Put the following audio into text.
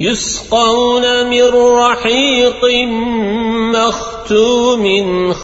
يسقون من رحيق مختوم